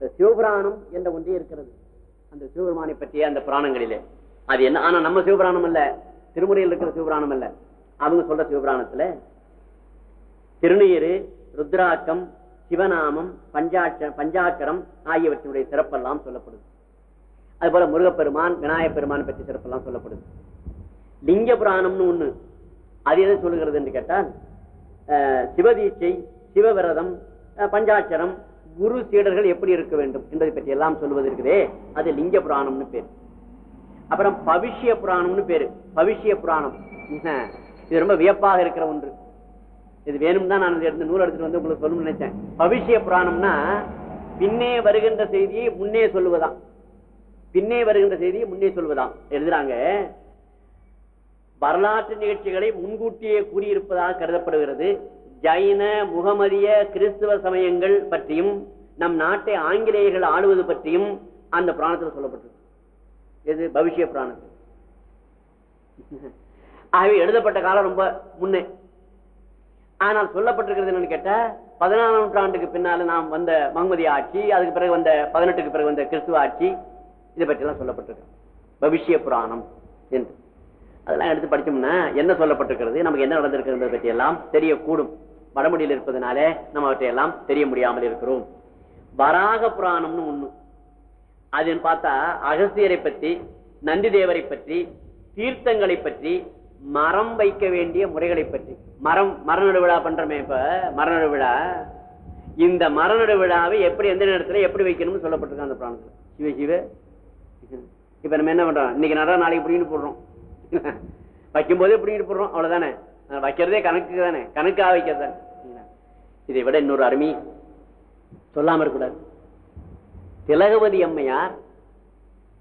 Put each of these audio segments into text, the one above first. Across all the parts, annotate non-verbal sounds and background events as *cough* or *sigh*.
இந்த சிவபுராணம் என்ற ஒன்றே இருக்கிறது. அந்த சிவபெருமானை பற்றிய அந்த புராணங்களிலே. அது என்ன? ஆனா நம்ம சிவபுராணம் அல்ல. திருமுறையில் இருக்கிற சிவபுராணம் அல்ல. அவங்க சொல்ற சிவபுராணத்துல திருநீரு ருத்ராக்கம் சிவநாமம் பஞ்சாட்ச பஞ்சாக்கரம் ஆகியவற்றினுடைய சிறப்பெல்லாம் சொல்லப்படுது. அது போல முருகப்பெருமான் விநாயக பெருமான் பற்றி சிறப்பெல்லாம் சொல்லப்படுது. லிங்க புராணம்னு ஒண்ணு. அது எதை சொல்லுகிறது என்று கேட்டால் அஹ், சிவதீட்சை சிவவிரதம் அஹ், பஞ்சாட்சரம் குரு சீடர்கள் எப்படி இருக்க வேண்டும் என்பதை பற்றி எல்லாம் சொல்வது இருக்குதே. அது லிங்க புராணம்னு பேர். அப்புறம் பவிஷ்ய புராணம்னு பேரு. பவிஷ்ய புராணம். இது ரொம்ப வியப்பாக இருக்கிற ஒன்று. இது வேணும் தான் நான் எடுத்து நூல் எடுத்துட்டு வந்து உங்களுக்கு சொல்லணும்னு நினைச்சேன். பவிஷ்ய புராணம்னா பின்னே வருகின்ற செய்தியை முன்னே சொல்லுவதான் பின்னே வருகின்ற செய்தியை முன்னே சொல்வதாம் எழுதுறாங்க வரலாற்று நிகழ்ச்சிகளை முன்கூட்டியே கூறியிருப்பதாக கருதப்படுகிறது. ஜைன முகமதிய கிறிஸ்துவ சமயங்கள் பற்றியும் நம் நாட்டை ஆங்கிலேயர்கள் ஆளுவது பற்றியும் அந்த புராணத்தில் சொல்லப்பட்டிருக்கு. எது? பவிஷ்ய புராணத்தில். ஆகவே எழுதப்பட்ட காலம் ரொம்ப முன்னே. ஆனால் சொல்லப்பட்டிருக்கிறது என்னன்னு கேட்டா பதினாலாம் நூற்றாண்டுக்கு பின்னால நாம் வந்த மகமதி ஆட்சி அதுக்கு பிறகு வந்த பதினெட்டுக்கு பிறகு வந்த கிறிஸ்துவ ஆட்சி இதை பற்றி எல்லாம் சொல்லப்பட்டிருக்கு. பவிஷ்ய புராணம் என்று. அதெல்லாம் எடுத்து படிச்சோம்னா என்ன சொல்லப்பட்டிருக்கிறது? நமக்கு என்ன நடந்திருக்கிறது பற்றி எல்லாம் தெரியக்கூடும். வடமொழியில் இருப்பதனாலே நம்ம அவற்றை எல்லாம் தெரிய முடியாமல் இருக்கிறோம். வராக புராணம்னு ஒண்ணு. அதுன்னு பார்த்தா அகஸ்தியரை பற்றி நந்தி தேவரை பற்றி தீர்த்தங்களை பற்றி மரம் வைக்க வேண்டிய முறைகளை பற்றி. மரம் மரநடு விழா பண்றோமே இப்ப மரநடு விழா. இந்த மரநடு விழாவை எப்படி எந்த நேரத்துல எப்படி வைக்கணும்னு சொல்லப்பட்டிருக்கு அந்த புராணத்துல. சிவ சிவ. இப்ப நம்ம என்ன பண்றோம்? இன்னைக்கு நட நாளைக்கு இப்படின்னு போடுறோம். வைக்கும் போதே இப்படின்னு போடுறோம். அவ்வளவுதானே? வைக்கிறதே கணக்கு தானே. கணக்காக வைக்கிறது தானே? இதை விட இன்னொரு அருமை சொல்லாம இருக்கக்கூடாது. திலகவதி அம்மையார்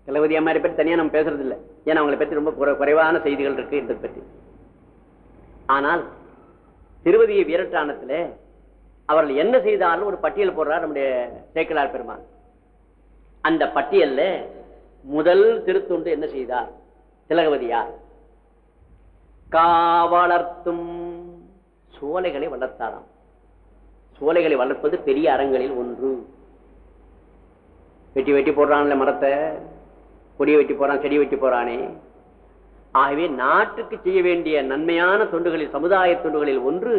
திலகவதி அம்மையாரை பற்றி தனியா நம்ம பேசுறது இல்லை ஏன்னா அவங்களை பற்றி ரொம்ப குறைவான செய்திகள் இருக்கு என்பதை பற்றி. ஆனால் திருவதிய வீரட்டானத்தில் அவர்கள் என்ன செய்தாலும் ஒரு பட்டியல் போடுறார் நம்முடைய சேக்கலார் பெருமான். அந்த பட்டியல்ல முதல் திருத்தொண்டு என்ன செய்தார்? திலகவதியார். காவலர்த்தும் சோலைகளை வளர்த்தாராம். சோலைகளை வளர்ப்பது பெரிய அறங்களில் ஒன்று. வெட்டி வெட்டி போடுறான்ல மரத்தை. கொடியை வெட்டி போறான் செடி வெட்டி போறானே. ஆகவே நாட்டுக்கு செய்ய வேண்டிய நன்மையான தொண்டுகளில் சமுதாய தொண்டுகளில் ஒன்று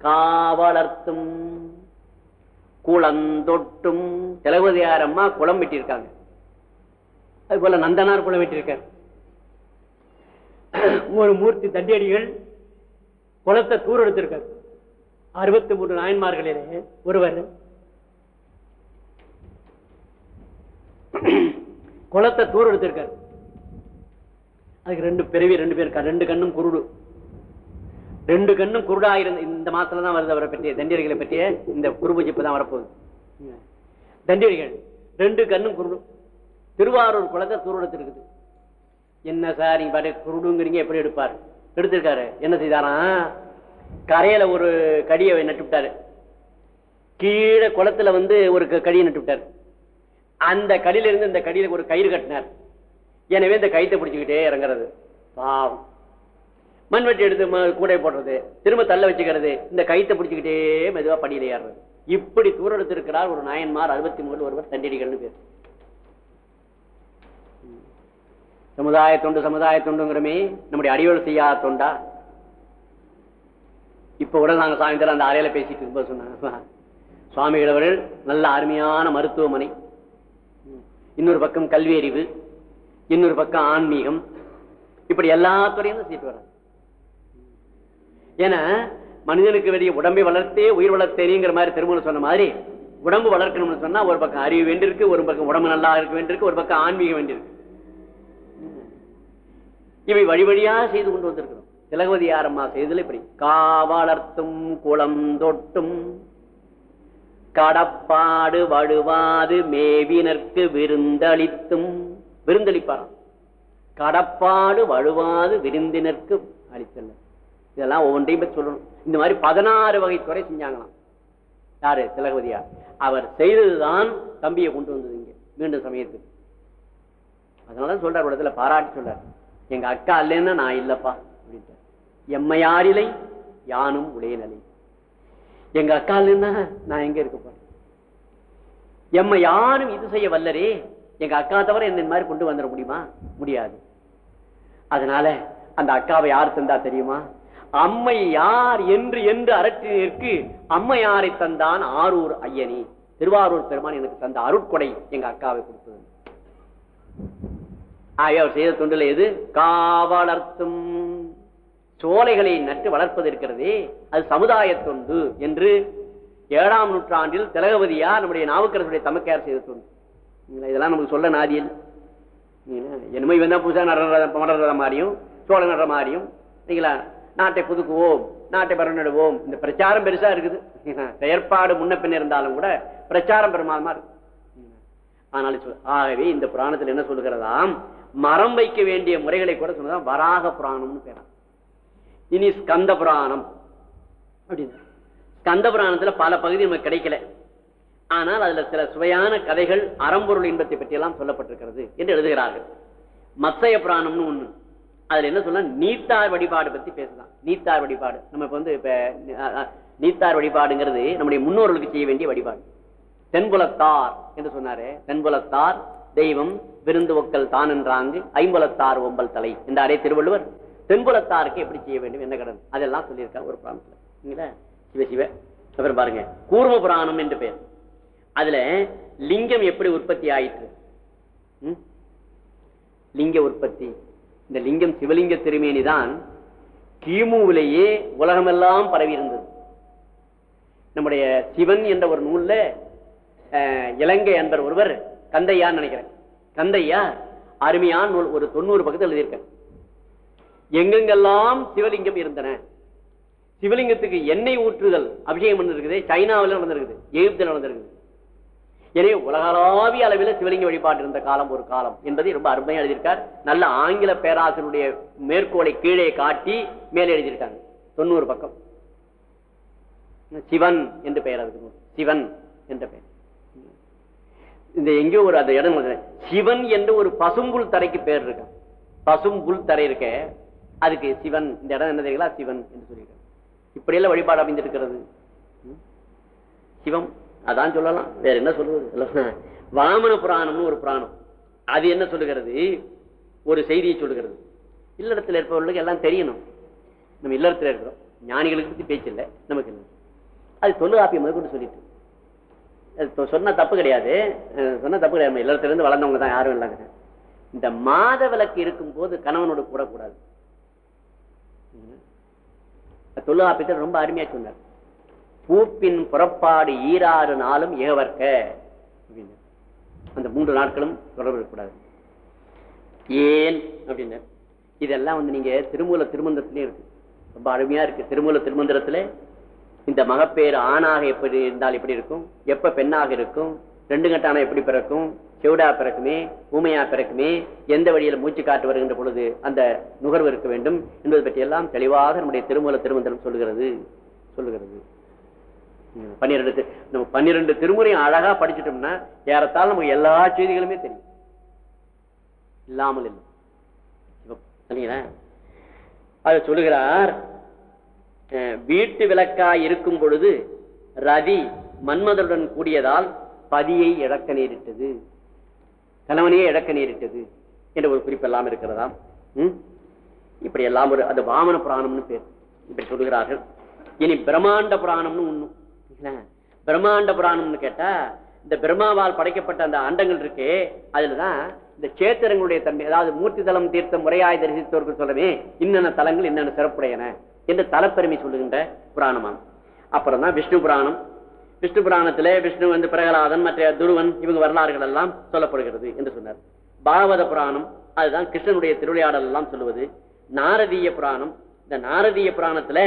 காவலர்த்தும் குளந்தொட்டும். தளபதியார் அம்மா குளம் வெட்டியிருக்காங்க. அது போல நந்தனார் குளம் வெட்டியிருக்கார். ஒரு மூர்த்தி தண்டியடிகள் குளத்தை தூர் எடுத்திருக்காரு. அறுபத்தி மூன்று நாயன்மார்களிலே ஒருவர் குளத்தை தூர் எடுத்திருக்கார். அதுக்கு ரெண்டு பிறவி ரெண்டு பேர் இருக்கா ரெண்டு கண்ணும் குருடு. ரெண்டு கண்ணும் குருடா இருந்த இந்த மாசத்துல தான் வருது அவரை பற்றிய தண்டியர்களை பற்றிய இந்த குருபூஜிப்பு தான் வரப்போகுது. தண்டியர்கள் ரெண்டு கண்ணும் குருடு. திருவாரூர் குளத்தை தூர் எடுத்திருக்குது. என்ன சார் நீங்க பாட்டு குருடுங்கிறீங்க எப்படி எடுப்பார்? எடுத்திருக்காரு. என்ன செய்தாராம் கரையில ஒரு கடியை நட்டு விட்டாரு. கீழே குளத்துல வந்து ஒரு க- கடியை நட்டு விட்டாரு. அந்த கடியில இருந்து இந்த கடியில ஒரு கயிறு கட்டினார். எனவே இந்த கயித்தை பிடிச்சுக்கிட்டே இறங்குறது. பாவம். மண்வெட்டி எடுத்து கூடை போடுறது திரும்ப தள்ள வச்சுக்கிறது இந்த கயித்தை பிடிச்சுக்கிட்டே மெதுவா படியில ஏறுறது. இப்படி தூரம் எடுத்திருக்கிறார் ஒரு நாயன்மார் அறுபத்தி மூணு ஒருவர் தண்டிடிகள்னு பேர். சமுதாய தொண்டு சமுதாய தொண்டுங்கிறமே நம்முடைய அடியோடு செய்யாத தொண்டா? இப்ப கூட நாங்க சாயந்தரம் அந்த அறையில பேசிட்டு இருப்போம் சொன்னாங்க சுவாமிகள் அவர்கள் நல்ல அருமையான மருத்துவமனை. இன்னொரு பக்கம் கல்வி அறிவு இன்னொரு பக்கம் ஆன்மீகம். இப்படி எல்லா துறையும் தான் சீட்டு ஏன்னா மனிதனுக்கு வெளியே உடம்பை வளர்த்தே உயிர் வளர்த்தேங்கிற மாதிரி திருமணம் சொன்ன மாதிரி உடம்பு வளர்க்கணும்னு சொன்னா ஒரு பக்கம் அறிவு வேண்டியிருக்கு ஒரு பக்கம் உடம்பு நல்லா இருக்க வேண்டியிருக்கு ஒரு பக்கம் ஆன்மீகம் வேண்டியிருக்கு. இவை வழி வழியா செய்து கொண்டு வந்திருக்கிறோம். திலகவதி ஆரம்மா செய்தல் இப்படி. காவலர்த்தும் குளம் தொட்டும் கடப்பாடு வழுவாது மேவினர்க்கு விருந்தளித்தும் விருந்தளிப்பாராம். கடப்பாடு வழுவாது விருந்தினருக்கு அளித்தல்ல இதெல்லாம் ஒவ்வொன்றையும் சொல்லணும். இந்த மாதிரி பதினாறு வகை துறை செஞ்சாங்களாம். யாரு? திலகவதியார். அவர் செய்ததுதான் தம்பியை கொண்டு வந்தது இங்க மீண்டும் சமயத்துக்கு. அதனால சொல்றார் இடத்துல பாராட்டி சொல்றார். எங்க அக்கா இல்லைன்னா நான் இல்லப்பா அப்படின்ட்டு எம்மையாரிலை யானும் உடைய நிலை எங்க அக்கா நான் எங்க இருக்க போறேன்? எம்மை யாரும் இது செய்ய வல்லரே எங்க அக்கா தவிர என்ன மாதிரி கொண்டு வந்துட முடியுமா? முடியாது. அதனால அந்த அக்காவை யார் தந்தா தெரியுமா? அம்மை யார் என்று என்று அரற்றினருக்கு அம்மையாரை தந்தான் ஆரூர் ஐயனி. திருவாரூர் பெருமான் எனக்கு தந்த அருட்கொடை எங்க அக்காவை கொடுத்தது. ஆகிய அவர் செய்த தொண்டில் எது? காவலர்த்தும் சோலைகளை நட்டு வளர்ப்பது இருக்கிறதே அது சமுதாய தொண்டு என்று ஏழாம் நூற்றாண்டில் திலகவதியா நம்முடைய நாவுக்கரசுடைய தமக்கையார் செய்த தொண்டு. இதெல்லாம் நமக்கு சொல்ல நாதியில் என்னமோ இவன் தான் புதுசாக நடுற மலர்ற மாதிரியும் சோழ நடுற மாதிரியும் சரிங்களா நாட்டை புதுக்குவோம் நாட்டை பரவனிடுவோம் இந்த பிரச்சாரம் பெருசா இருக்குது. *laughs* செயற்பாடு முன்ன பின்ன இருந்தாலும் கூட பிரச்சாரம் பெருமாளமா இருக்கு. ஆனால் சொல்- ஆகவே இந்த புராணத்தில் என்ன சொல்லுகிறதாம்? மரம் வைக்க வேண்டிய முறைகளை கூட சொன்னதான் வராக புராணம்னு பேரா இனி ஸ்கந்த புராணம் அப்படின்னு. ஸ்கந்த புராணத்துல பல பகுதி நமக்கு கிடைக்கல. ஆனால் அதுல சில சுவையான கதைகள் அறம்பொருள் இன்பத்தை பற்றி எல்லாம் சொல்லப்பட்டிருக்கிறது என்று எழுதுகிறார்கள். மத்சய புராணம்னு ஒண்ணு. அதுல என்ன சொல்ல நீத்தார் வழிபாடு பத்தி பேசலாம். நீத்தார் வழிபாடு. நம்ம இப்ப வந்து இப்ப நீத்தார் வழிபாடுங்கிறது நம்முடைய முன்னோர்களுக்கு செய்ய வேண்டிய வழிபாடு. தென்புலத்தார் என்று சொன்னாரு. தென்புலத்தார் தெய்வம் விருந்து ஒக்கல் தான் என்றாங்கு ஐம்புலத்தார் ஒம்பல் தலை. என்றாரே திருவள்ளுவர் தென்புலத்தாருக்கு எப்படி செய்ய வேண்டும் என்ன கடன்? அதெல்லாம் சொல்லியிருக்காங்க ஒரு புராணத்துல. சிவ சிவ. அப்புறம் பாருங்க. கூர்ம புராணம் என்று பெயர் அதுல லிங்கம் எப்படி உற்பத்தி ஆயிற்று? லிங்க உற்பத்தி. இந்த லிங்கம் சிவலிங்க திருமேனி தான் கிமுவிலேயே உலகமெல்லாம் பரவி இருந்தது நம்முடைய சிவன் என்ற ஒரு நூல்ல இலங்கை என்பர் ஒருவர் கந்தையான்னு நினைக்கிறேன். கந்தையா அருமையான நூல் ஒரு தொண்ணூறு பக்கத்தில் எழுதியிருக்கேன் எங்கெங்கெல்லாம் சிவலிங்கம் இருந்தன? சிவலிங்கத்துக்கு எண்ணெய் ஊற்றுதல் அபிஷேகம் நடந்திருக்குது சைனாவில் நடந்திருக்குது எகிப்தில் நடந்திருக்குது. எனவே உலகளாவிய அளவில் சிவலிங்க வழிபாடு இருந்த காலம் ஒரு காலம் என்பதை ரொம்ப அருமையாக எழுதியிருக்கார். நல்ல ஆங்கில பேராசிரியருடைய மேற்கோளை கீழே காட்டி மேலே எழுதியிருக்காங்க. தொண்ணூறு பக்கம். சிவன் என்று பெயர் அதுக்கு சிவன் என்ற பெயர். இந்த எங்கேயோ ஒரு அந்த இடம் சிவன் என்று ஒரு பசும்புல் தரைக்கு பேர் இருக்கான் பசும்புல் தரை இருக்க. அதுக்கு சிவன் இந்த இடம் என்ன தெரியுங்களா? சிவன் என்று சொல்லியிருக்காங்க. இப்படியெல்லாம் வழிபாடு அமைந்திருக்கிறது. சிவம் அதான் சொல்லலாம். வேற என்ன சொல்லுவது வாமன புராணம்னு ஒரு புராணம். அது என்ன சொல்லுகிறது? ஒரு செய்தியை சொல்லுகிறது. இல்லறத்தில் இருப்பவர்களுக்கு எல்லாம் தெரியணும். நம்ம இல்லறத்தில் இருக்கிறோம். ஞானிகளுக்கு பற்றி பேச்சு இல்லை. நமக்கு இல்லை. அது தொல்லுகாப்பியம் முதற்கொண்டு சொல்லிட்டு. அது சொன்ன தப்பு கிடையாது. சொன்ன தப்பு கிடையாது. நம்ம இல்லறத்திலிருந்து வளர்ந்தவங்க தான் யாரும் இல்லைங்க இந்த மாத விளக்கு இருக்கும் போது கணவனோடு கூடக்கூடாது தொல்லுகாப்பியத்தில் ரொம்ப அருமையா சொன்னார். பூப்பின் புறப்பாடு ஈராறு நாளும் ஏவர்க்க அந்த மூன்று நாட்களும் தொடர்பு இருக்கக்கூடாது ஏன்? அப்படின்னு இதெல்லாம் வந்து நீங்க திருமூல திருமந்திரத்திலே இருக்கு. ரொம்ப அருமையா இருக்கு. திருமூல திருமந்திரத்துல இந்த மகப்பேறு ஆணாக எப்படி இருந்தால் எப்படி இருக்கும்? எப்ப பெண்ணாக இருக்கும்? ரெண்டு கட்டான எப்படி பிறக்கும்? செவிடா பிறக்குமே ஊமையா பிறக்குமே எந்த வழியில் மூச்சு காட்டு வருகின்ற பொழுது அந்த நுகர்வு இருக்க வேண்டும் என்பது பற்றியெல்லாம் தெளிவாக நம்முடைய திருமூல திருமந்திரம் சொல்லுகிறது சொல்லுகிறது. பன்னிரெண்டு நம்ம பன்னிரெண்டு திருமுறையும் அழகா படிச்சுட்டோம்னா ஏறத்தால் நமக்கு எல்லா செய்திகளுமே தெரியும். இல்லாமல் இல்லை. அது சொல்லுகிறார் வீட்டு விளக்காய் இருக்கும் பொழுது ரதி மன்மதனுடன் கூடியதால் பதியை இழக்க நேரிட்டது. கணவனையே இழக்க நேரிட்டது என்ற ஒரு குறிப்பெல்லாம் இருக்கிறதா? ம்? இப்படி எல்லாம் ஒரு அது வாமன புராணம்னு பேர். இப்படி சொல்லுகிறார்கள் இனி பிரம்மாண்ட புராணம்னு ஒண்ணும் பிரம்மாண்ட புராணம்னு கேட்டா இந்த பிரம்மாவால் படைக்கப்பட்ட அந்த அண்டங்கள் இருக்கே அதுலதான் இந்த சேத்திரங்களுடைய தன்மை அதாவது மூர்த்தி தலம் தீர்த்த முறையாய் தரிசித்தவர்கள் சொல்லவே இன்னென்ன தலங்கள் என்னென்ன சிறப்புடையன என்று தலப்பெருமை சொல்லுகின்ற புராணமாம். அப்புறம் தான் விஷ்ணு புராணம் விஷ்ணு புராணத்திலே விஷ்ணு வந்து பிரகலாதன் மற்ற துருவன் இவங்க வரலாறுகள் எல்லாம் சொல்லப்படுகிறது என்று சொன்னார். பாகவத புராணம் அதுதான் கிருஷ்ணனுடைய திருவிளையாடல் எல்லாம் சொல்லுவது. நாரதீய புராணம் இந்த நாரதீய புராணத்துல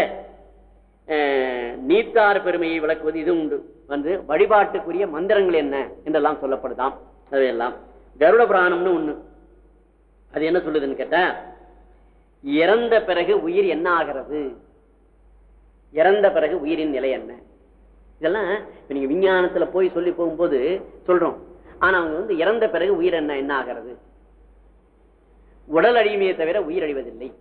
நீத்தார் பெருமையை விளக்குவது இது உண்டு. வந்து வழிபாட்டுக்குரிய மந்திரங்கள் என்ன என்றெல்லாம் சொல்லப்படுதாம். அதையெல்லாம் கருட புராணம்னு ஒண்ணு. அது என்ன சொல்லுதுன்னு கேட்டா இறந்த பிறகு உயிர் என்ன ஆகிறது இறந்த பிறகு உயிரின் நிலை என்ன? இதெல்லாம் நீங்க விஞ்ஞானத்துல போய் சொல்லி போகும்போது சொல்றோம். ஆனா அவங்க வந்து இறந்த பிறகு உயிர் என்ன என்ன ஆகிறது? உடல் அழியுமே தவிர உயிர் அழிவதில்லை.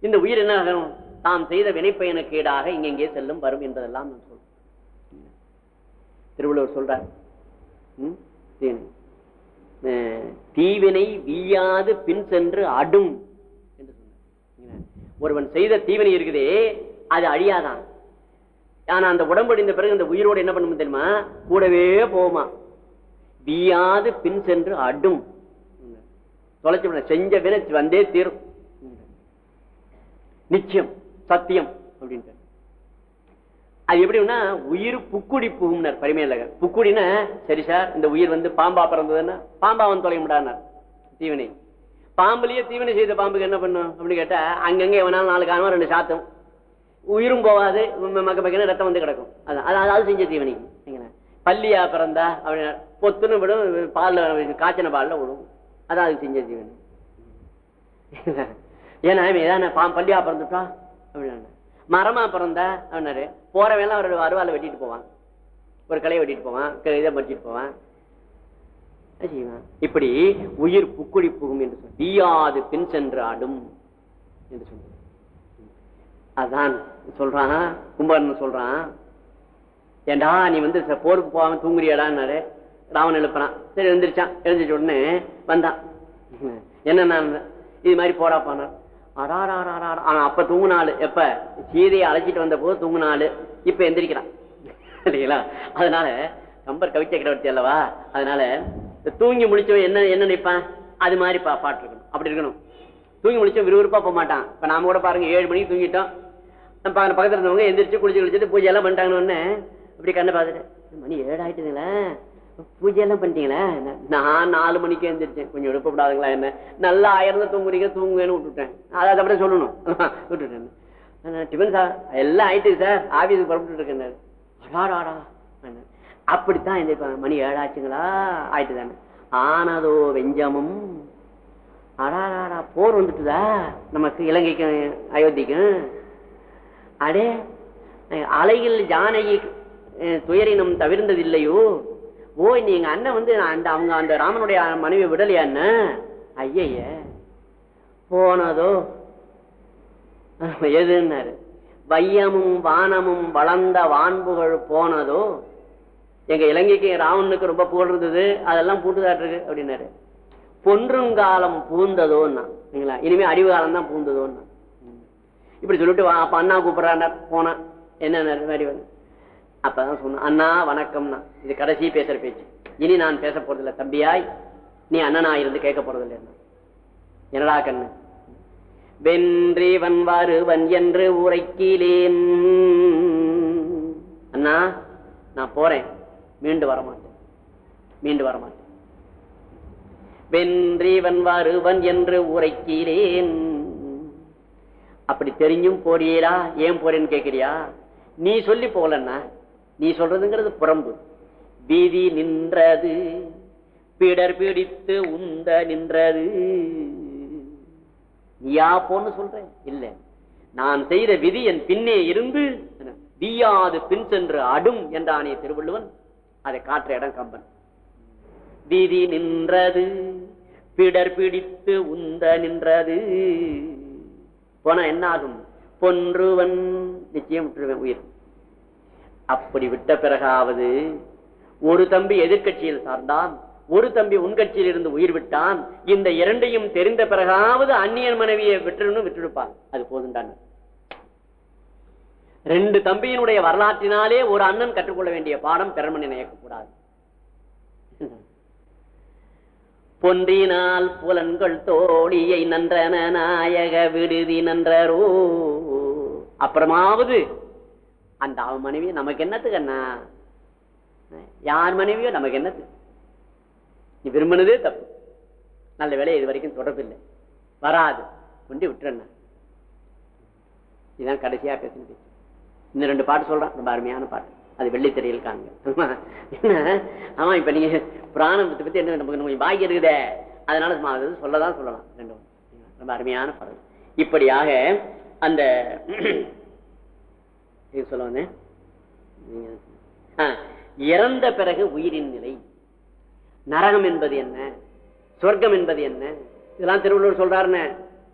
இந்த உயிர் என்ன ஆகும்? தாம் செய்த வினைப்பயனுக்கு ஈடாக இங்கெங்கே செல்லும் வரும் என்பதெல்லாம் நான் சொல்றேன். திருவள்ளுவர் சொல்றார். ம்? தீவினை தீவினை வீயாது பின் சென்று அடும் என்று சொன்னார். ஒருவன் செய்த தீவினை இருக்குதே அது அழியாதான். ஆனா அந்த உடம்படிந்த பிறகு அந்த உயிரோடு என்ன பண்ணும் தெரியுமா? கூடவே போகுமா? வீயாது பின் சென்று அடும். தொலைச்சு செஞ்ச வினை வந்தே தீரும். நிச்சயம் சத்தியம் அப்படின்ட்டு. அது எப்படின்னா உயிர் புக்குடி புகும்னார் பரிமையலகர் புக்குடினா சரி சார் இந்த உயிர் வந்து பாம்பா பிறந்ததுன்னா பாம்பா வந்து தொலைய முடியாதுனார் தீவினை. பாம்புலயே தீவினை செய்த பாம்புக்கு என்ன பண்ணும் அப்படின்னு கேட்டா அங்கங்க எவனாலும் நாலு காரணம் ரெண்டு சாத்தம். உயிரும் போகாது ம- மக்க ரத்தம் வந்து கிடக்கும். அதான் அது அதாவது செஞ்ச தீவனி. பள்ளியா பிறந்தா அப்படின்னா பொத்துன்னு விடும் பால்ல காய்ச்சின பால்ல விடும். அதான் அதுக்கு செஞ்ச தீவனி. ஏன்னா இவன் ஏதான பாம் பள்ளியா பிறந்துட்டா? அப்படின்னா மரமா பிறந்தா அப்படின்னாரு. போறவெல்லாம் ஒரு அருவாலை வெட்டிட்டு போவான். ஒரு கலையை வெட்டிட்டு போவான். இதை வெட்டிட்டு போவான். இப்படி உயிர் புக்குடி புகும் என்று சொல். தீயாது பின் சென்று ஆடும் என்று சொன்னார் அதான் சொல்றான் கும்பகர்ணன் சொல்றான் ஏண்டா நீ வந்து ச- போருக்கு போகாம தூங்குறியாடான்னாரு. ராவன் எழுப்புறான். சரி எழுந்திரிச்சான். எழுந்திரிச்ச உடனே வந்தான். என்ன இது மாதிரி போடா போனார் அடாராராரா ஆனா அப்ப தூங்குனாள். எப்ப? சீதையை அழைச்சிட்டு வந்த போது தூங்குனாள். இப்ப எந்திரிக்கிறான். இல்லைங்களா அதனால கம்பர் கவிச்ச சக்கரவர்த்தி அல்லவா? அதனால தூங்கி முடிச்சவன் என்ன என்ன நினைப்பான்? அது மாதிரி பா பாட்டு இருக்கணும். அப்படி இருக்கணும். தூங்கி முடிச்ச விறுவிறுப்பா போக மாட்டான். இப்ப நாம கூட பாருங்க ஏழு மணிக்கு தூங்கிட்டோம். பக்கத்துல இருந்தவங்க எந்திரிச்சு குளிச்சு குளிச்சுட்டு பூஜை எல்லாம் பண்ணிட்டாங்கன்னு உடனே அப்படி கண்ணை பார்த்துட்டு மணி ஏழு ஆயிட்டுதுங்களா. பூஜை எல்லாம் பண்ணிட்டீங்களா? நான் நாலு மணிக்கு எந்திரிச்சேன். கொஞ்சம் எழுப்பப்படாதுங்களா என்ன? நல்லா ஆயிரம் தூங்குறீங்க தூங்குவேன்னு விட்டுட்டேன். அதை அதை அப்படியே சொல்லணும். *laughs* விட்டுட்டேன். Tiffin tiffin sir? எல்லாம் ஆயிட்டு சார். ஆபீஸுக்கு புறப்பட்டு இருக்கேன் அடாடாடா. அப்படித்தான் இந்த மணி ஏழாச்சுங்களா ஆயிட்டு தானே ஆனதோ வெஞ்சமும் அடாடாடா போர் வந்துட்டுதா? நமக்கு இலங்கைக்கும் அயோத்திக்கும். அடே அலையில் ஜானகி அஹ், தவிர்ந்தது இல்லையோ ஓ நீங்க அண்ணன் வந்து அந்த அவங்க அந்த ராமனுடைய மனைவி விடலையா அண்ணன் ஐய போனதோ? எதுன்னாரு? வையமும் வானமும் வளர்ந்த வான்புகள் போனதோ? எங்க இலங்கைக்கு ராவனுக்கு ரொம்ப புகழ் இருந்தது அதெல்லாம் பூட்டுதாட்டு இருக்கு அப்படின்னாரு. பொன்றுங்காலம் பூந்ததோன்னா. சரிங்களா இனிமே அறிவு காலம் தான் பூந்ததோன்னா. இப்படி சொல்லிட்டு வா அப்ப அண்ணா கூப்பிடுறாங்க போனேன் என்ன மாதிரி வந்து. அப்பதான் சொன்ன அண்ணா வணக்கம்னா. இது கடைசி பேசுற பேச்சு. இனி நான் பேச போறதில்லை. தம்பியாய் நீ அண்ணனா இருந்து கேட்க போறதில்லை. என்னடா கண்ணு? வென்றேவன் வருவன் என்று உரைக்கிலேன் அண்ணா நான் போறேன். மீண்டு வரமாட்டேன். மீண்டு வரமாட்டேன். வென்றிவன் வருவன் என்று உரைக்கிறேன். அப்படி தெரிஞ்சும் போறியேடா ஏன் போறேன்னு கேட்கிறியா நீ சொல்லி போகலன்னா நீ சொல்றதுங்கிறது புறம்பு. வீதி நின்றது பிடர் பிடித்து உந்த நின்றது. நீயா போன்னு சொல்றேன் இல்ல. நான் செய்த விதி என் பின்னே இருந்து வீயாது பின் சென்று அடும் என்றானே திருவள்ளுவன். அதை காற்ற இடம் கம்பன். விதி நின்றது. பிடர் பிடித்து உந்த நின்றது. போனா என்ன ஆகும் பொன்றுவன் நிச்சயம் விட்டுருவேன் உயிர். அப்படி விட்ட பிறகாவது ஒரு தம்பி எதிர்க்கட்சியில் சார்ந்தான். ஒரு தம்பி உன்கட்சியில் இருந்து உயிர் விட்டான். இந்த இரண்டையும் தெரிந்த பிறகாவது அந்நியன் மனைவியை விட்டுருன்னு விட்டுடுப்பான். அது போதுண்டான் ரெண்டு தம்பியினுடைய வரலாற்றினாலே ஒரு அண்ணன் கற்றுக்கொள்ள வேண்டிய பாடம் பெருமனை நினைக்கக்கூடாது பொன்றினால் புலன்கள் தோழியை நன்றன நாயக விடுதி நன்றரோ. அப்புறமாவது அந்த அவன் மனைவியை நமக்கு என்னத்துக்கு அண்ணா யார் மனைவியோ நமக்கு என்னத்து நீ விரும்பினதே தப்பு. நல்ல வேலை இது வரைக்கும் தொடர்பில்லை. வராது. கொண்டு விட்டுறண்ணா. இதுதான் கடைசியா பேசினது இன்னும் ரெண்டு பாட்டு சொல்றான். ரொம்ப அருமையான பாட்டு. அது வெள்ளித்திரையில் காணுங்க ஆமா. என்ன? ஆமா இப்ப நீங்க பிராணத்தை பத்தி என்ன நமக்கு கொஞ்சம் பாக்கி இருக்குதே. அதனால சொல்லதான் சொல்லலாம். ரெண்டு ரொம்ப அருமையான படம் இப்படியாக அந்த *clears throat* இது சொல்ல வந்தேன். ஆ, இறந்த பிறகு உயிரின் நிலை. நரகம் என்பது என்ன? சொர்க்கம் என்பது என்ன? இதெல்லாம் திருவள்ளுவர் சொல்றாருன்னு.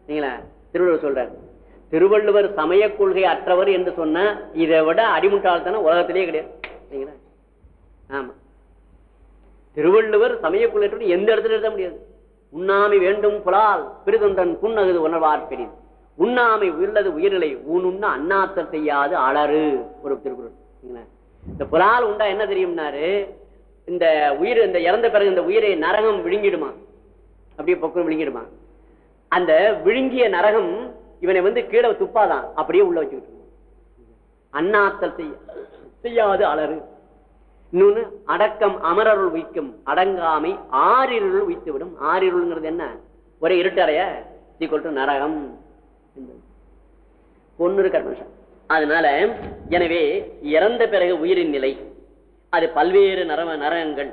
நீங்களா? திருவள்ளுவர் சொல்றாரு. திருவள்ளுவர் சமய கொள்கை அற்றவர் என்று சொன்ன இதை விட அடிமுட்டாள்தனம் உலகத்திலேயே கிடையாது. சரிங்களா? ஆமா. திருவள்ளுவர் சமயக்குள்ள எந்த இடத்துல எழுத முடியாது? உண்ணாமை வேண்டும் புலால் பிரிதொன்றன் புன்னகுது உணர்வார் பெரிது உண்ணாமை உள்ளது உயிர்நிலை ஊனுண்ண அண்ணாத்தல் செய்யாது அலறு ஒரு திருக்குறள். இந்த புலால் உண்டா என்ன தெரியும்னாரு? இந்த உயிர் இந்த இறந்த பிறகு இந்த உயிரை நரகம் விழுங்கிடுமா? அப்படியே பக்கம் விழுங்கிடுமா? அந்த விழுங்கிய நரகம் இவனை வந்து கீழே துப்பாதான். அப்படியே உள்ள வச்சுக்கிட்டு அண்ணாத்தல் செய்ய செய்யாது அலறு. இன்னொன்னு அடக்கம் அமரருள் உயிக்கும் அடங்காமை ஆறிருள் உய்த்து விடும் ஆறிருள்ங்கிறது என்ன? ஒரே இருட்டறைய சீக்கிரம் நரகம். என்பது. பொண்ணு கர்மஷம் அதனால எனவே இறந்த பிறகு உயிரின் நிலை. அது பல்வேறு நரவ நரகங்கள்.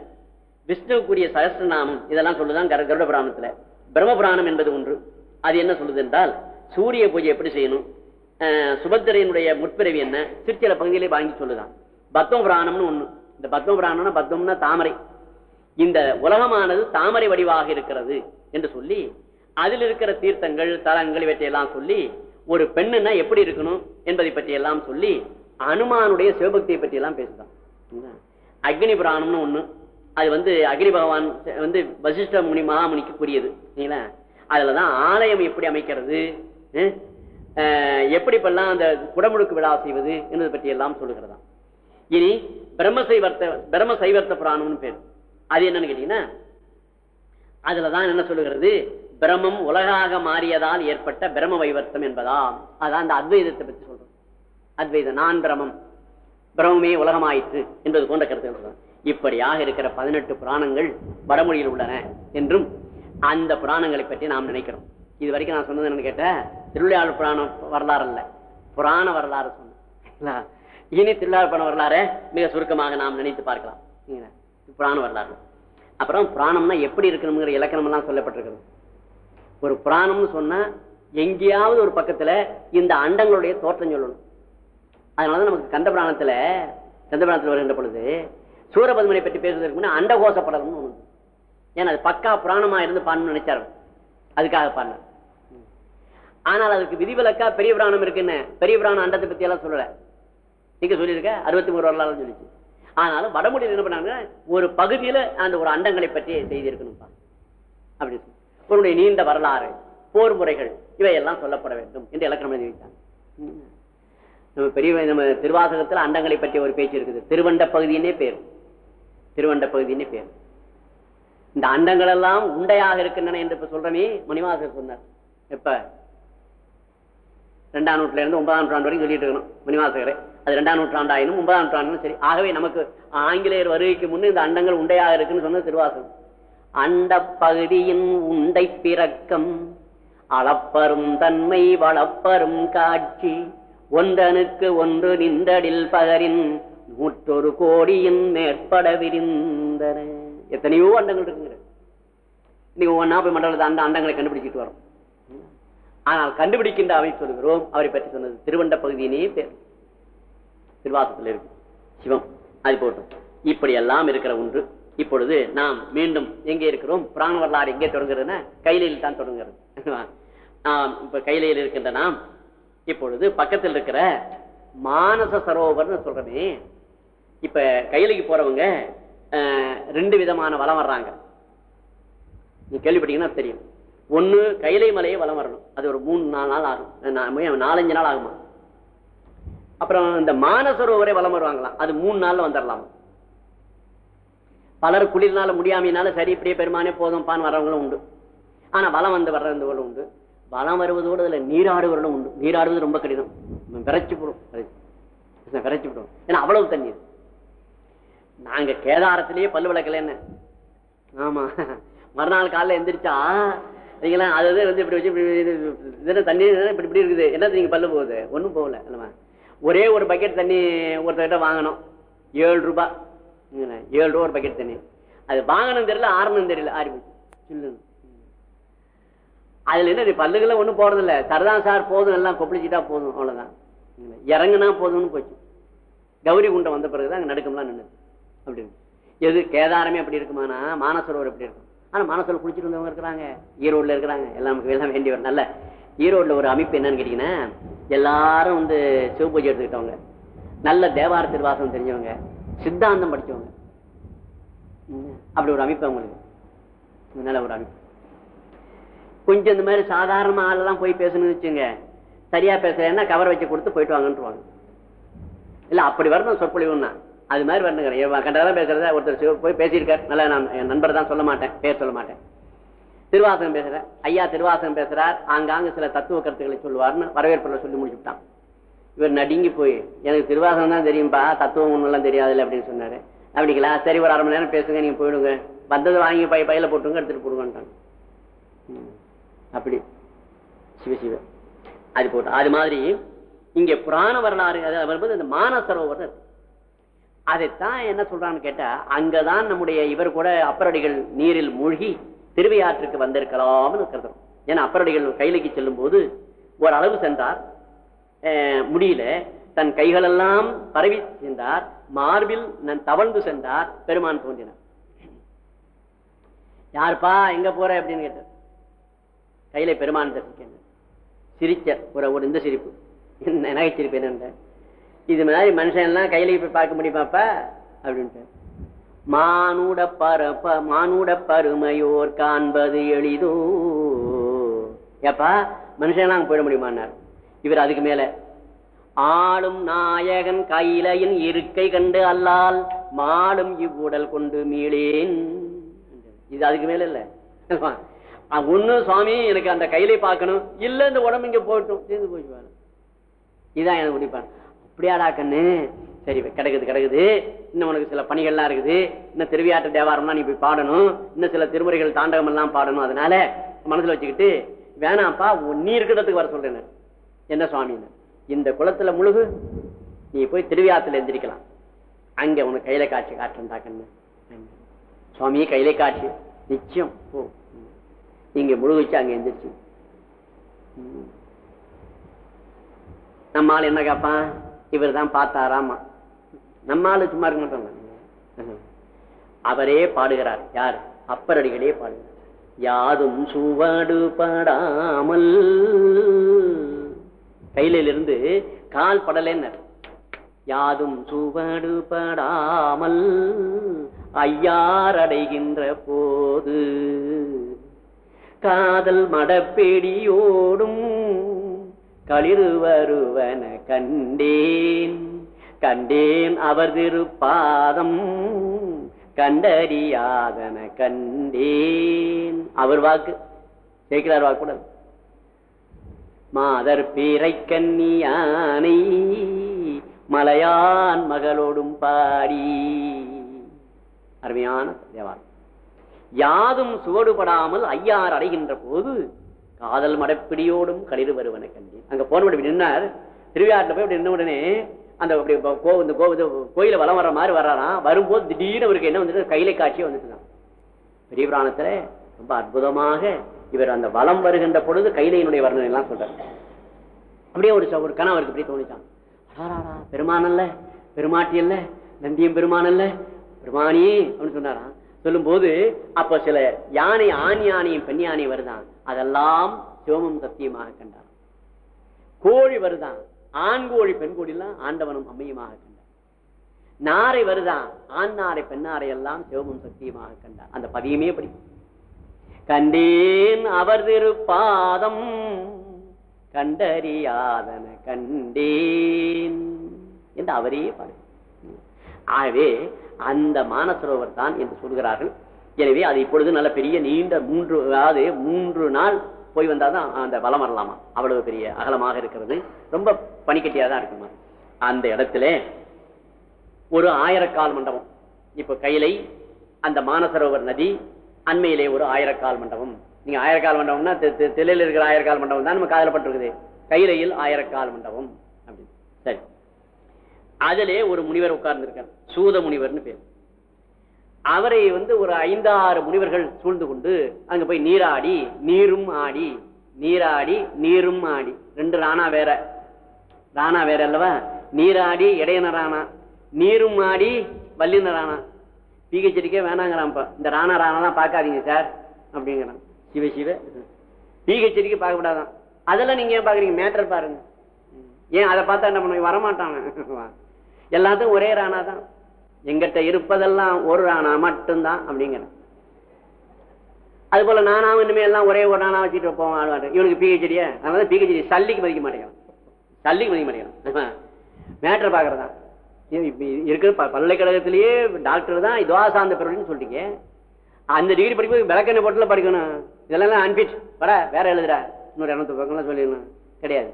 விஷ்ணுக்குரிய சகஸ்ரநாமம் இதெல்லாம் சொல்லுதான் கருட புராணத்துல பிரம்ம புராணம் என்பது ஒன்று. அது என்ன சொல்லுது என்றால் சூரிய பூஜை எப்படி செய்யணும்? சுபத்திரையினுடைய முற்பிறவி என்ன? திருச்சியில பகுதியிலே வாங்கி சொல்லுதான். பத்ம புராணம்னு ஒண்ணு. இந்த பத்ம புராணம்னா பத்மம்னா தாமரை. இந்த உலகமானது தாமரை வடிவாக இருக்கிறது என்று சொல்லி அதில் இருக்கிற தீர்த்தங்கள் தலங்கள் இவற்றையெல்லாம் சொல்லி ஒரு பெண்ணுன்னா எப்படி இருக்கணும் என்பதை பற்றி எல்லாம் சொல்லி அனுமானுடைய சிவபக்தியை பற்றி எல்லாம் பேசுதான் அக்னி புராணம்னு ஒண்ணு. அது வந்து அக்னி பகவான் வந்து வசிஷ்ட முனி மகாமுனிக்கு புரியுது சரிங்களா அதுலதான் ஆலயம் எப்படி அமைக்கிறது? எப்படி இப்பெல்லாம் அந்த குடமுழுக்கு விழா செய்வது என்பதை பற்றி எல்லாம் சொல்லுகிறதா? இனி பிரம்ம சைவர்த்த பிரம்ம சைவர்த்த புராணம்னு பேர். அது என்னன்னு கேட்டீங்கன்னா அதுலதான் என்ன சொல்லுகிறது? பிரம்மம் உலகாக மாறியதால் ஏற்பட்ட பிரம்ம வைவர்த்தம் என்பதா அதான் அந்த அத்வைதத்தை பற்றி சொல்றோம். அத்வைதம் நான் பிரமம் பிரமமே உலகமாயிற்று என்பது போன்ற கருத்துக்கள் சொல்றோம். இப்படியாக இருக்கிற பதினெட்டு புராணங்கள் வடமொழியில் உள்ளன என்றும் அந்த புராணங்களை பற்றி நாம் நினைக்கிறோம். இது வரைக்கும் நான் சொன்னது என்னன்னு கேட்ட திருவிளையாடல் புராணம் வரலாறு அல்ல புராண வரலாறு சொன்னேன். இனி திருவிழா புராண வரலாறு மிக சுருக்கமாக நாம் நினைத்து பார்க்கலாம். புராண வரலாறு. அப்புறம் புராணம்னா எப்படி இருக்கணுங்கிற இலக்கணம் எல்லாம் சொல்லப்பட்டிருக்கிறது ஒரு புராணம்னு சொன்னா எங்கேயாவது ஒரு பக்கத்துல இந்த அண்டங்களுடைய தோற்றம் சொல்லணும். அதனாலதான் நமக்கு கந்த புராணத்துல கந்த வருகின்ற பொழுது சூரபத்மனை பற்றி பேசுவதற்கு முன்னாடி அண்டகோச படம்னு ஒன்று உண்டு. ஏன்னா அது பக்கா புராணமா இருந்து பாடணும்னு நினைச்சாரு. அதுக்காக பாடினார் ஆனால் அதுக்கு விதிவிலக்கா பெரிய புராணம் இருக்குன்னு பெரிய புராணம் அண்டத்தை பத்தி எல்லாம் சொல்லல. நீங்க சொல்லியிருக்க? அறுபத்தி மூணு வரலாறு சொல்லிச்சு. ஆனாலும் வடமொழியில் என்ன பண்ணாங்க ஒரு பகுதியில அந்த ஒரு அண்டங்களை பற்றி செய்திருக்கணும்ப்பா அப்படின்னு அப்படி சொல்லி. உன்னுடைய நீண்ட வரலாறு போர் முறைகள் இவையெல்லாம் சொல்லப்பட வேண்டும் என்று இலக்கணம் எழுதி வைத்தாங்க. நம்ம பெரிய நம்ம திருவாசகத்தில் அண்டங்களை பற்றி ஒரு பேச்சு இருக்குது. திருவண்ட பகுதியினே பேர். திருவண்ட பகுதியினே பேர். இந்த அண்டங்கள் எல்லாம் உண்டையாக இருக்கின்றன என்று இப்ப சொல்றமே மணிவாசகர் சொன்னார். எப்ப? ரெண்டாம் நூற்றுல இருந்து ஒன்பதாம் நூற்றாண்டு வரைக்கும் சொல்லிட்டு இருக்கணும் மணிவாசகரை. அது ரெண்டாம் நூற்றாண்டாயினும் ஒன்பதாம் நூற்றாண்டும் சரி. ஆகவே நமக்கு ஆங்கிலேயர் வருகைக்கு முன்னே இந்த அண்டங்கள் உண்டையாக இருக்குன்னு சொன்னது திருவாசகம். அண்ட பகுதியின் உண்டை பிறக்கம் அளப்பரும் தன்மை வளப்பரும் காட்சி ஒன்றனுக்கு ஒன்று நின்றடில் பகரின் நூற்றொரு கோடியின் மேற்பட விரிந்தன. எத்தனையோ அண்டங்கள் இருக்குங்க. இன்னைக்கு ஒன்னா போய் மண்டலத்தை அந்த அண்டங்களை கண்டுபிடிச்சிட்டு வரோம். ஆனால் கண்டுபிடிக்கின்ற அவை சொல்கிறோம். அவரை பற்றி சொன்னது திருவண்ட பகுதியினே பேர். திருவாசத்தில் இருக்கு. சிவம். அது போட்டும் இப்படி எல்லாம் இருக்கிற ஒன்று. இப்பொழுது நாம் மீண்டும் எங்கே இருக்கிறோம்? புராண வரலாறு எங்கே தொடங்குறதுன்னா கைலையில் தான் தொடங்குறது இப்ப கைலையில் இருக்கின்ற நாம் இப்பொழுது பக்கத்தில் இருக்கிற மானச சரோவர்னு சொல்றமே. இப்ப கைலைக்கு போறவங்க ரெண்டு விதமான வலம் வர்றாங்க. நீ கேள்விப்பட்டீங்கன்னா தெரியும். ஒண்ணு கைலை மலையை வலம் வரணும். அது ஒரு மூணு நாலு நாள் ஆகும். நாலஞ்சு நாள் ஆகுமா? அப்புறம் இந்த மானசரோவரை வலம் வருவாங்களாம் அது மூணு நாள்ல வந்துடலாம் பலர் குளிர்னால முடியாமையினால சரி இப்படியே பெருமானே போதும் பான் வரவங்களும் உண்டு. ஆனா வலம் வந்து வர்றவங்களும் உண்டு. வலம் வருவதோடு அதுல நீராடுவர்களும் உண்டு. நீராடுவது ரொம்ப கடினம். விரைச்சு போடும். விரைச்சு போடும். ஏன்னா அவ்வளவு தண்ணீர். நாங்க கேதாரத்திலேயே பல்லு விளக்கல என்ன ஆமா. மறுநாள் காலைல எந்திரிச்சா நீங்களா அது வந்து இப்படி வச்சு இப்படி தண்ணி இப்படி இப்படி இருக்குது. என்ன நீங்க பல்லு போகுது? ஒன்றும் போகல இல்லைம்மா. ஒரே ஒரு பக்கெட் தண்ணி ஒருத்தர்கிட்ட வாங்கணும். ஏழு ரூபாய் ஏழு ரூபா ஒரு பக்கெட் தண்ணி. அது வாங்கணும் தெரியல ஆரணும் தெரியல ஆறி போச்சு. அதுல என்ன இது பல்லுகளை ஒண்ணும் போறதில்ல. சரதான் சார் போதும் எல்லாம் கொப்பளிச்சுட்டா போதும் அவ்வளவுதான். இறங்குனா போதும்னு போச்சு. கௌரி குண்டம் வந்த பிறகுதான் அங்கே நடுக்கம்லாம் நின்று அப்படி எது கேதாரமே அப்படி இருக்குமானா? மானசரோவர் எப்படி இருக்கும்? ஆனா மனசுல குளிச்சுட்டு வந்தவங்க இருக்கிறாங்க. ஈரோடுல இருக்கிறாங்க. எல்லாம் நமக்கு எல்லாம் வேண்டியவர். நல்ல. ஈரோடுல ஒரு அமைப்பு என்னன்னு கேட்டீங்கன்னா எல்லாரும் வந்து சிவபூஜை எடுத்துக்கிட்டவங்க. நல்ல தேவார திருவாசம் தெரிஞ்சவங்க. சித்தாந்தம் படிச்சவங்க. அப்படி ஒரு அமைப்பு அவங்களுக்கு. நல்ல ஒரு அமைப்பு. கொஞ்சம் இந்த மாதிரி சாதாரண ஆளெல்லாம் போய் பேசணும்னு வச்சுங்க சரியா பேசுறேன்னா கவர் வச்சு கொடுத்து போயிட்டு வாங்கன்றுவாங்க. இல்ல அப்படி வரணும் சொற்பொழிவுன்னா. அது மாதிரி வரணுங்கிறேன். கண்டதெல்லாம் பேசுறத ஒருத்தர் போய் பேசியிருக்கார். நல்ல நான் என் நண்பர் தான் சொல்ல மாட்டேன் பேர் சொல்ல மாட்டேன். திருவாசகம் பேசுகிறேன் ஐயா திருவாசகம் பேசுறார். ஆங்காங்க சில தத்துவ கருத்துக்களை சொல்லுவார்னு வரவேற்புல சொல்லி முடிச்சுட்டான் இவர் நடுங்கி போய் எனக்கு திருவாசகம் தான் தெரியும்பா தத்துவம் ஒன்றுலாம் தெரியாதுல்ல அப்படின்னு சொன்னாரு. அப்படிங்களா? சரி ஒரு அரை மணி நேரம் பேசுங்க நீங்க போயிடுங்க. வந்தது வாங்கி பை பையில போட்டுங்க எடுத்துட்டு போடுங்கன்றாங்க ம். அப்படி. சிவ சிவ. அது போட்டு அது மாதிரி இங்க புராண வரலாறு அது வரும்போது இந்த மானசரோவர் இருக்கு. அதைத்தான் என்ன சொல்றான்னு கேட்டா அங்கதான் நம்முடைய இவர் கூட அப்பரடிகள் நீரில் மூழ்கி திருவையாற்றுக்கு வந்திருக்கலாம்னு கருதுறோம் ஏன்னா அப்பரடிகள் கைலைக்கு செல்லும் போது ஓரளவு சென்றார். அஹ், முடியல. தன் கைகளெல்லாம் பரவி சென்றார். மார்பில் நான் தவழ்ந்து சென்றார். பெருமான் தோன்றினார். யாருப்பா எங்க போற அப்படின்னு கேட்டார். கையில பெருமான் தரிசிக்க சிரிச்ச ஒரு ஒரு இந்த சிரிப்பு. என்ன நகைச்சிரிப்பு என்ன இது மாதிரி மனுஷன் எல்லாம் கையில போய் பார்க்க முடியுமாப்பா அப்படின்ட்டு. மானுட பரப்ப மானுட பருமையோர் காண்பது எளிதோ. ஏப்பா மனுஷன் எல்லாம் போயிட முடியுமான்னார். இவர் அதுக்கு மேல. ஆளும் நாயகன் கையிலையின் இருக்கை கண்டு அல்லால் மாடும் இவ்வுடல் கொண்டு மீளேன். இது அதுக்கு மேல இல்ல. ஒண்ணு சுவாமி எனக்கு அந்த கையில பார்க்கணும். இல்ல இந்த உடம்பு இங்க போயிட்டும் சேர்ந்து போயிடுவாரு இதான் எனக்கு முடிப்பான். இப்படியாடா கண்ணு? சரி கிடக்குது கிடக்குது. இன்னும் உனக்கு சில பணிகள்லாம் இருக்குது. இன்னும் திருவியாற்ற தேவாரம்லாம் நீ போய் பாடணும். இன்னும் சில திருமுறைகள் தாண்டகம் எல்லாம் பாடணும். அதனால மனசுல வச்சுக்கிட்டு வேணாம்ப்பா நீ இருக்கிறதுக்கு வர சொல்றேன் என்ன சுவாமின்னு? இந்த குளத்துல முழுகு நீ போய் திருவியாத்துல எந்திரிக்கலாம். அங்க உனக்கு கையில காட்சி காட்டுறா கண்ணு. சுவாமி கையில காட்சி. நிச்சயம். ஓ இங்க முழுகிச்சு அங்க எந்திரிச்சு. ம். நம்மால் என்ன கேட்பான் இவர் தான் பார்த்தாராமா நம்மால் சும்மா இருக்க மாட்டோம் அவரே பாடுகிறார். யார்? அப்பரடிகளே பாடுகிறார். யாதும் சுவடு படாமல். கையிலிருந்து கால் படலேன்னர். யாதும் சுவடு படாமல் ஐயார் அடைகின்ற போது காதல் மடப்பேடியோடும் களிருவருவன கண்டேன். கண்டேன் அவர் திருப்பாதம் கண்டறியாதன கண்டேன். அவர் வாக்கு சேர்க்கிறார் வாக்குடன் மாதர் பீரை கன்னியானை மலையான் மகளோடும் பாடி. அருமையான தேவாரம். யாதும் சுவடுபடாமல் ஐயார் அடைகின்ற போது காதல் மடப்பிடியோடும் களிறு வருவனை கண்டேன். அங்க போன உடனே நின்னார். திருவிழாட்டில் போய் அப்படி நின்ன உடனே அந்த அப்படி கோ இந்த கோ இது கோயில வலம் வர்ற மாதிரி வர்றாராம் வரும்போது திடீர்னு அவருக்கு என்ன வந்துட்டு கையில காட்சியே வந்துட்டுதான் பெரிய புராணத்துல ரொம்ப அற்புதமாக இவர் அந்த வலம் வருகின்ற பொழுது கைலையினுடைய வர்ணனை எல்லாம் சொல்றார். அப்படியே ஒரு ஒரு கணம் அவருக்கு இப்படி தோணிச்சான். பெருமானல்ல பெருமாட்டி அல்ல நந்தியம் பெருமானல்ல பெருமானி அப்படின்னு சொன்னாராம். சொல்லும்போது அப்ப சில யானை ஆண் யானையும் பெண் யானை வருதான். அதெல்லாம் சிவமும் சத்தியமாக கண்டான் கோழி வருதான். ஆண் கோழி பெண் கோழி எல்லாம் ஆண்டவனும் அம்மையுமாக கண்டான் நாரை வருதான். ஆண் நாரை பெண்ணாரை எல்லாம் சிவமும் சத்தியமாக கண்டான் அந்த பதியமே படி கண்டேன் அவர் திருப்பாதம் கண்டறியாதன கண்டேன். என்று அவரே பாடு. ஆகவே அந்த மானசரோவர் தான் என்று சொல்கிறார்கள். எனவே அது இப்பொழுது நல்ல பெரிய நீண்ட மூன்று அதாவது மூன்று நாள் போய் வந்தாதான் அந்த வலம் வரலாமா? அவ்வளவு பெரிய அகலமாக இருக்கிறது. ரொம்ப பனிக்கட்டியா தான் இருக்குமா? அந்த இடத்துல ஒரு ஆயிரக்கால் மண்டபம். இப்ப கையிலை அந்த மானசரோவர் நதி அண்மையிலே ஒரு ஆயிரக்கால் மண்டபம். நீங்க ஆயிரக்கால் மண்டபம்னா தெ- தெ- இருக்கிற ஆயிரக்கால் மண்டபம் தான் நம்ம காதல பட்டிருக்குது கையிலையில் ஆயிரக்கால் மண்டபம். அப்படின்னு சரி. அதிலே ஒரு முனிவர் உட்கார்ந்துருக்கார். சூத முனிவர்னு பேர். அவரை வந்து ஒரு ஐந்தாறு முனிவர்கள் சூழ்ந்து கொண்டு அங்க போய் நீராடி நீரும் ஆடி நீராடி நீரும் ஆடி. ரெண்டு ராணா வேற. ராணா வேற அல்லவா? நீராடி இடையன ராணா. நீரும் ஆடி வல்லின ராணா. பிஹெச்டிக்கே வேணாங்கிறான்ப்பா. இந்த ராணா ராணாலாம் பார்க்காதீங்க சார் அப்படிங்கிறான். சிவ சிவ. பிஹெச்டிக்கு பார்க்கக்கூடாதான் அதெல்லாம் நீங்க ஏன் பாக்குறீங்க மேட்டர் பாருங்க. ஏன் அதை பார்த்தா என்ன பண்ணுவீங்க? வரமாட்டாங்க எல்லாத்துக்கும் ஒரே ராணா தான். எங்கிட்ட இருப்பதெல்லாம் ஒரு ராணா மட்டும்தான் அப்படிங்கிற அது போல நானாவும் இனிமே எல்லாம் ஒரே ஒரு நானா வச்சுட்டு போவோம் ஆடுவாரு இவனுக்கு பிஹெச்டியா அதனால பிஹெச்டி சல்லிக்கு மதிக்க மாட்டேங்கிறான். சல்லிக்கு மதிக்க மாட்டேங்கிறான். மேட்டர் பாக்குறதா இருக்கிற ப- பல்கலைக்கழகத்திலேயே டாக்டர் தான் இதுவா சார்ந்த பிறகுன்னு சொல்லிட்டீங்க. அந்த டிகிரி படிப்பு விளக்கெண்ண போட்டுல படிக்கணும். இதெல்லாம் அன்பிட் வர வேற எழுதுற இன்னொரு இரநூத்தி பக்கம்லாம் சொல்லிடணும். கிடையாது.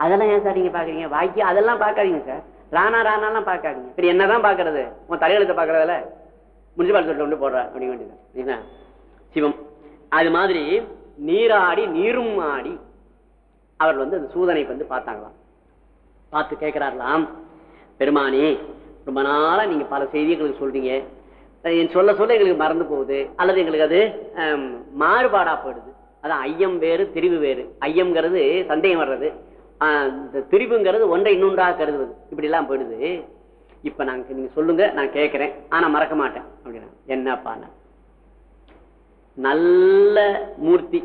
அதெல்லாம் ஏன் சார் நீங்க பாக்குறீங்க வாக்கி அதெல்லாம் பார்க்காதீங்க சார் ராணா ராணாலாம் பார்க்காங்க சரி என்னதான் பாக்குறது உன் தலையெழுத்த பாக்குறதுல சொல்லிட்டு கொண்டு போடுற அப்படிங்க வேண்டியது சிவம். அது மாதிரி நீராடி நீரும் ஆடி அவர் வந்து அந்த சூதனை வந்து பார்த்தாங்களாம். பார்த்து கேட்கிறார்களாம். பெருமானி ரொம்ப நாளா நீங்க பல செய்திகளுக்கு சொல்றீங்க. என் சொல்ல சொல்ல எங்களுக்கு மறந்து போகுது. அல்லது எங்களுக்கு அது மாறுபாடா போயிடுது. அதான் ஐயம் வேறு திரிவு வேறு. ஐயம்ங்கிறது சந்தேகம் வர்றது. இந்த திரிவுங்கிறது ஒன்றை இன்னொன்றாக கருதுவது. இப்படி எல்லாம் போயிடுது. இப்ப நாங்க நீங்க சொல்லுங்க நான் கேட்கிறேன். ஆனா மறக்க மாட்டேன். அப்படின்னா என்னப்பா நல்ல மூர்த்தி.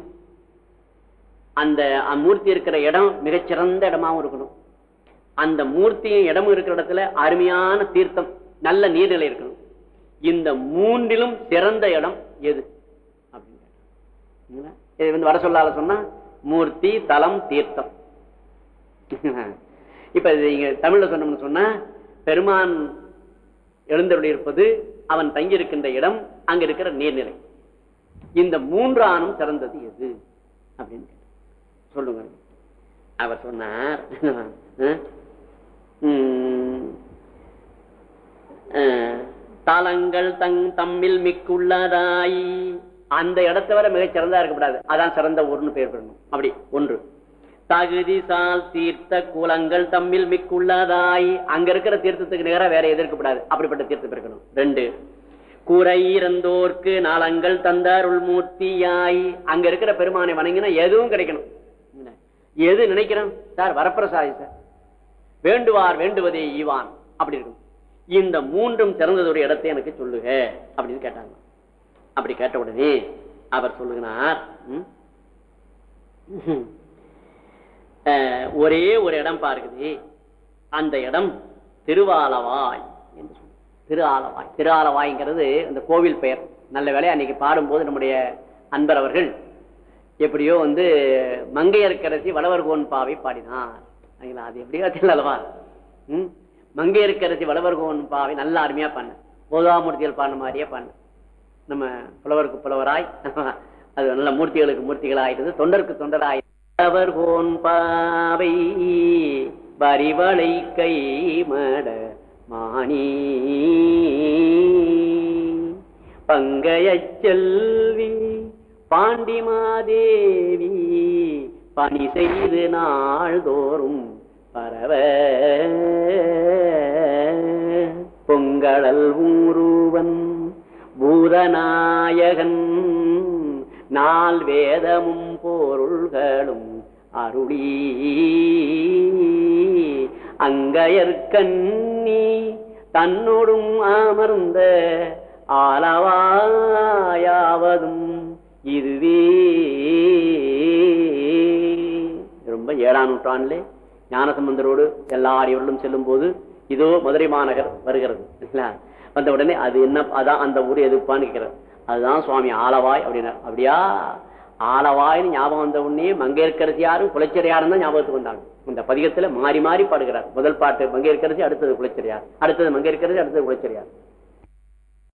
அந்த மூர்த்தி இருக்கிற இடம் மிகச்சிறந்த இடமாவும் இருக்கணும். அந்த மூர்த்தியும் இடமும் இருக்கிற இடத்துல அருமையான தீர்த்தம் நல்ல நீர்நிலை இருக்கணும். இந்த மூன்றிலும் சிறந்த இடம் எது? அப்படின்னு இது வந்து வட சொல்லால சொன்னா மூர்த்தி தலம் தீர்த்தம். *laughs* இப்ப நீங்க தமிழ்ல சொன்னோம்னு சொன்னா பெருமான் எழுந்தருளி இருப்பது அவன் தங்கியிருக்கின்ற இடம் அங்க இருக்கிற நீர்நிலை. இந்த மூன்று சிறந்தது எது? அப்படின்னு சொல்லுங்க. அவர் சொன்னார் *laughs* தாளங்கள் தலங்கள் தங் தம்மில் மிக்குள்ளதாய். அந்த இடத்தை வர மிகச் சிறந்தா இருக்கக்கூடாது. அதான் சிறந்த ஊர்னு பெயர் பெறணும். அப்படி ஒன்று. தகுதி சால் தீர்த்த குலங்கள் தம்மில் மிக்குள்ளதாய். அங்க இருக்கிற தீர்த்தத்துக்கு நிகராக வேற எதிர்க்கப்படாது அப்படிப்பட்ட தீர்த்தம் இருக்கணும். ரெண்டு குறை இறந்தோர்க்கு நாளங்கள் தந்தாருள் மூர்த்தியாய் அங்க இருக்கிற பெருமானை வணங்கினா எதுவும் கிடைக்கணும். எது நினைக்கிறோம்? சார் வரப்பிரசாதி சார். வேண்டுவார் வேண்டுவதே ஈவான். அப்படி இருக்கும். இந்த மூன்றும் சிறந்ததொரு இடத்தை எனக்கு சொல்லுக அப்படின்னு கேட்டாங்க. அப்படி கேட்ட உடனே அவர் சொல்லுகிறார் ஒரே ஒரு இடம் பார்க்குது. அந்த இடம் திருவாலவாய் என்று சொன்னார். திரு ஆலவாய் திரு ஆலவாய்ங்கிறது அந்த கோவில் பெயர். நல்ல வேலை அன்னைக்கு பாடும்போது நம்முடைய அன்பர் அவர்கள் எப்படியோ வந்து மங்கையர்க்கரசி வளவர்கோன் பாவை பாடினார். அப்படிங்களா அது எப்படியோ தெரியலவா? ம்? மங்கையர்க்கரசி வளவர்கோன் பாவை நல்லா அருமையா பண்ண போதாமூர்த்திகள் பாடின மாதிரியே பண்ண நம்ம புலவருக்கு புலவராய் அது நல்ல மூர்த்திகளுக்கு மூர்த்திகளாயிட்டது தொண்டருக்கு தொண்டராய் அவர் போன் பாவை வரிவளை கை மட மாணி. பங்கையச் செல்வி பாண்டிமாதேவி பணி செய்து நாள்தோறும் பரவ. பொங்கடல் ஊருவன் பூதநாயகன் நால் வேதமும் பொருள்களும் அருளி. அங்கயற்கண்ணி தன்னோடும் அமர்ந்த ஆலவாயாவதும் இதுவே. ரொம்ப ஏழாம் நூற்றாண்டிலே ஞானசம்பந்தரோடு எல்லா அடியோர்களும் செல்லும் போது இதோ மதுரை மாநகர் வருகிறது வந்த உடனே அது என்ன அதான் அந்த ஊர் எதுப்பான்னு கேட்கிறார். அதுதான் சுவாமி ஆலவாய் அப்படின்னார். அப்படியா? ஆலவாய்னு ஞாபகம் வந்த உடனே மங்கையர்க்கரசியாரும் குலைச்சரையாரும் தான் ஞாபகத்துக்கு வந்தாங்க. இந்த பதிகத்துல மாறி மாறி பாடுகிறார். முதல் பாட்டு மங்கையர்கரசி அடுத்தது குலைச்சரியார். அடுத்தது மங்கையர்க்கரசி அடுத்தது குலைச்சரியார்.